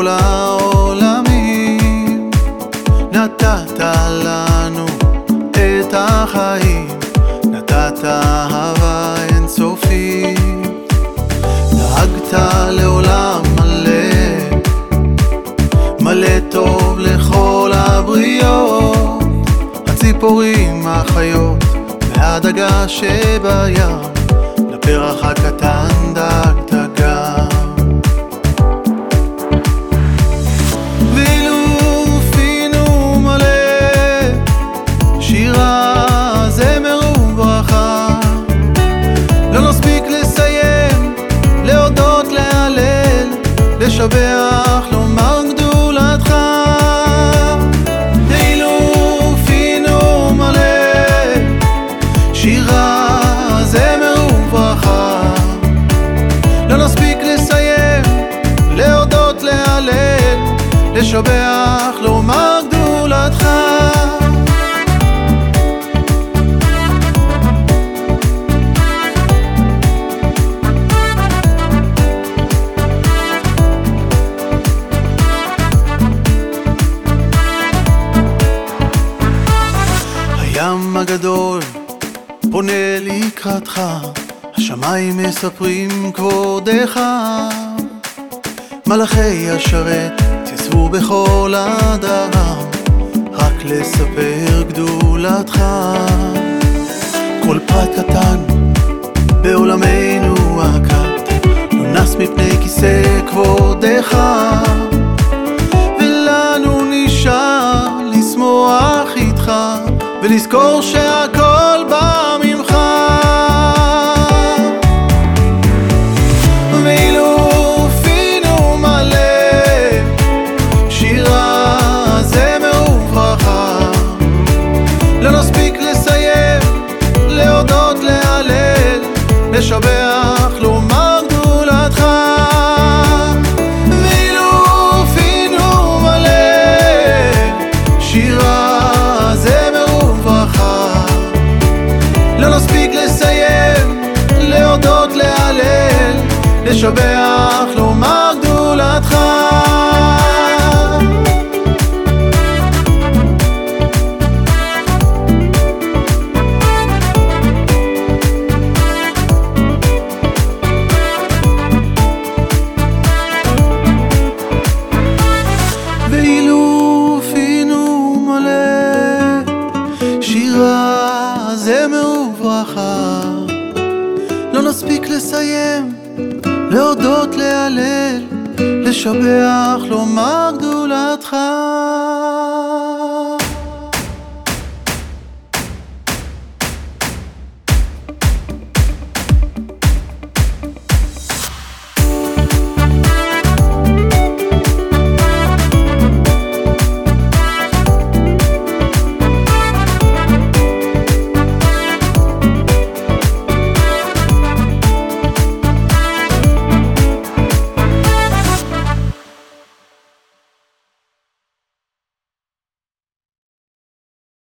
כל העולמים. נתת לנו את החיים נתת אהבה אינסופית. נהגת לעולם מלא מלא טוב לכל הבריות. הציפורים, החיות והדגה שבים לפרח הקטן דק לשבח, לומר גדולתך. אילו פינו מלא, שירה, זמר וברכה, לא נספיק לסיים, להודות, להלל, לשבח, לומר גדולתך. הגדול פונה לקראתך, השמיים מספרים כבודך. מלאכי השרת צייצבו בכל הדרם, רק לספר גדולתך. כל פרט קטן בעולמנו הקט, לא נס מפני כיסא כבודך. ולנו נשאר לשמוח איתך ולזכור שהכל בא ממך. ואילו פינו מלא שירה, זמר וברכה לא נספיק לסיים, להודות, להלל, לשבח, לומר לשבח, לומר גדולתך. ואילו פינו מלא שירה, זמר וברכה לא נספיק לסיים, להודות, להלל, לשבח, לומר גדולתך